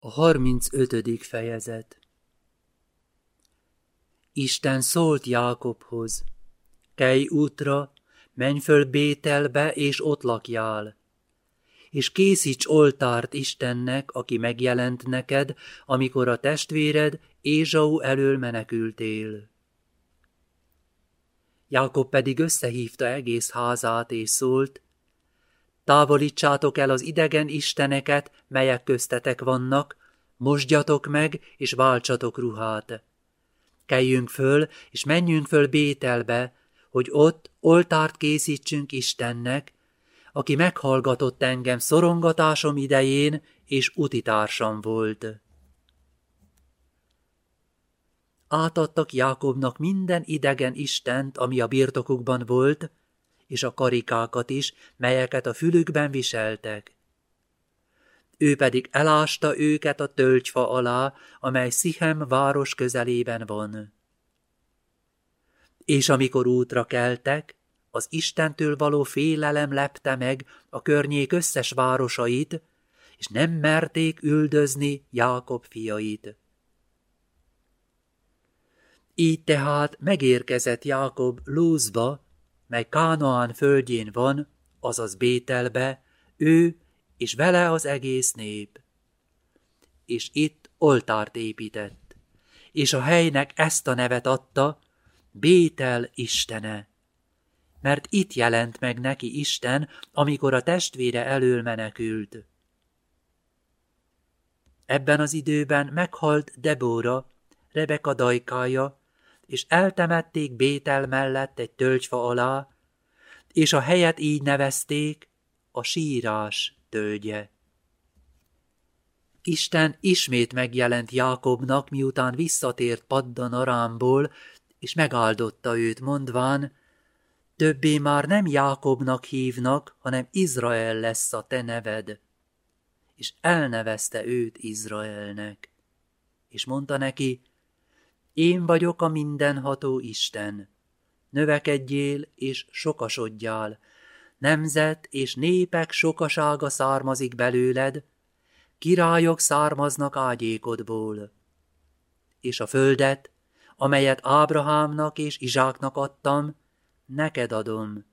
A 35. fejezet Isten szólt Jákobhoz, kelj útra, menj föl Bételbe, és ott lakjál, és készíts oltárt Istennek, aki megjelent neked, amikor a testvéred Ézsau elől menekültél. Jákob pedig összehívta egész házát, és szólt, Távolítsátok el az idegen isteneket, melyek köztetek vannak, mosdjatok meg, és váltsatok ruhát. Keljünk föl, és menjünk föl Bételbe, hogy ott oltárt készítsünk Istennek, aki meghallgatott engem szorongatásom idején, és utitársam volt. Átadtak Jákobnak minden idegen istent, ami a birtokukban volt, és a karikákat is, melyeket a fülükben viseltek. Ő pedig elásta őket a tölgyfa alá, amely Szihem város közelében van. És amikor útra keltek, az Istentől való félelem lepte meg a környék összes városait, és nem merték üldözni Jákob fiait. Így tehát megérkezett Jákob Lúzba, mely Kánaán földjén van, azaz Bételbe, ő és vele az egész nép. És itt oltárt épített, és a helynek ezt a nevet adta, Bétel Istene. Mert itt jelent meg neki Isten, amikor a testvére elől menekült. Ebben az időben meghalt Debóra, Rebeka dajkája, és eltemették Bétel mellett egy tölgyfa alá, és a helyet így nevezték a sírás tölgye. Isten ismét megjelent Jákobnak, miután visszatért Paddan Arámból, és megáldotta őt, mondván, többé már nem Jákobnak hívnak, hanem Izrael lesz a te neved. És elnevezte őt Izraelnek. És mondta neki, én vagyok a mindenható Isten. Növekedjél és sokasodjál, nemzet és népek sokasága származik belőled, királyok származnak ágyékodból. És a földet, amelyet Ábrahámnak és Izsáknak adtam, neked adom,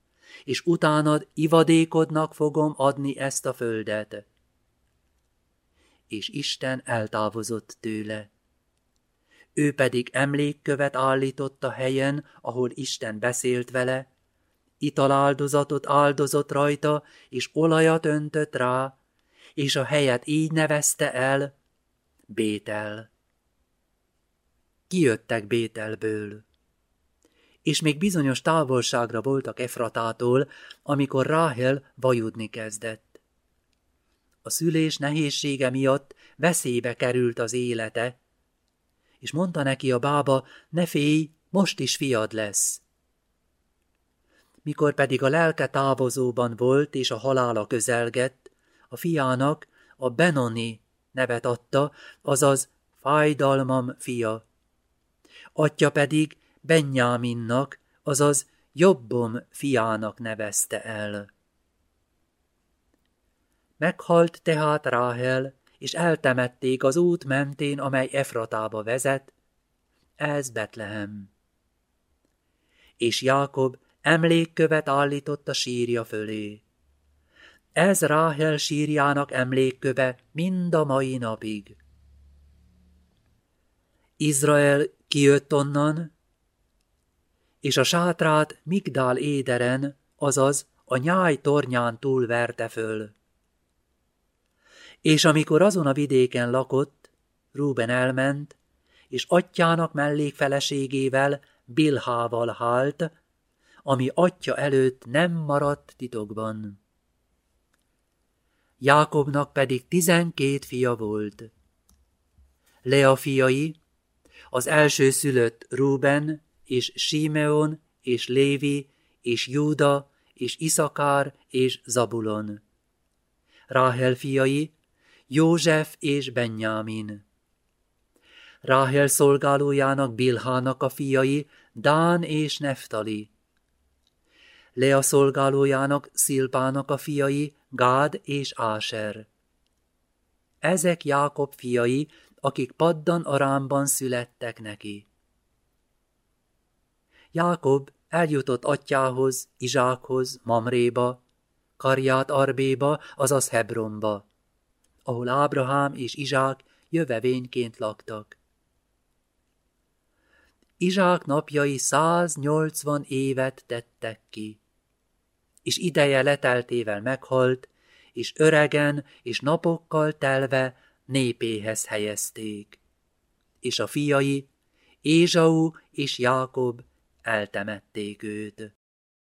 és utánad ivadékodnak fogom adni ezt a földet. És Isten eltávozott tőle ő pedig emlékkövet állított a helyen, ahol Isten beszélt vele, italáldozatot áldozott rajta, és olajat öntött rá, és a helyet így nevezte el, Bétel. Kijöttek Bételből. És még bizonyos távolságra voltak Efratától, amikor Ráhel vajudni kezdett. A szülés nehézsége miatt veszélybe került az élete, és mondta neki a bába, ne félj, most is fiad lesz. Mikor pedig a lelke távozóban volt, és a halála közelgett, a fiának a Benoni nevet adta, azaz fájdalmam fia. Atya pedig Benjáminnak, azaz jobbom fiának nevezte el. Meghalt tehát Ráhel, és eltemették az út mentén, amely Efratába vezet, ez Betlehem. És Jákob emlékkövet állított a sírja fölé. Ez Ráhel sírjának emlékköve mind a mai napig. Izrael kijött onnan, és a sátrát Migdál éderen, azaz a nyáj tornyán túl verte föl. És amikor azon a vidéken lakott, Rúben elment, és atyának mellékfeleségével, Bilhával hált, ami atya előtt nem maradt titokban. Jákobnak pedig tizenkét fia volt. Lea fiai, az első szülött Rúben, és Simeon, és Lévi, és Júda, és Iszakár, és Zabulon. Ráhel fiai, József és Benjamin. Ráhel szolgálójának Bilhának a fiai, Dán és Neftali. Lea szolgálójának Szilpának a fiai, Gád és Áser. Ezek Jákob fiai, akik Paddan Arámban születtek neki. Jákob eljutott atyához, Izsákhoz, Mamréba, Karját Arbéba, azaz Hebronba, ahol Ábrahám és Izsák jövevényként laktak. Izsák napjai 180 évet tettek ki, és ideje leteltével meghalt, és öregen és napokkal telve népéhez helyezték. És a fiai, Ézsau és Jákob eltemették őt.